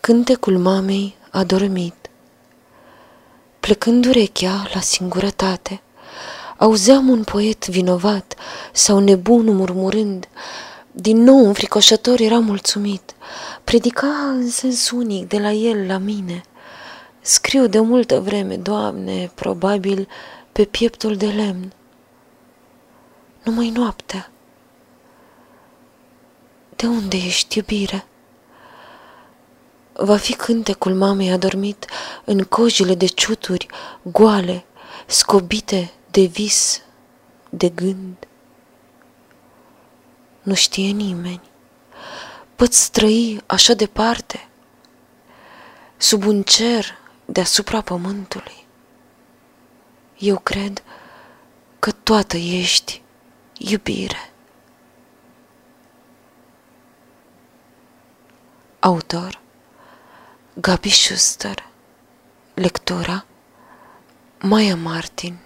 Cântecul mamei a dormit. Plecând urechea la singurătate, auzeam un poet vinovat sau nebun murmurând, din nou înfricoșător era mulțumit, predica în sens unic de la el la mine. Scriu de multă vreme, Doamne, probabil pe pieptul de lemn. Numai noaptea. De unde ești, iubire? Va fi cântecul mamei adormit în cojile de ciuturi goale, scobite de vis, de gând. Nu știe nimeni. Poți trăi așa departe, sub un cer deasupra pământului. Eu cred că toată ești iubire. Autor Gabi Schuster Lectura Maya Martin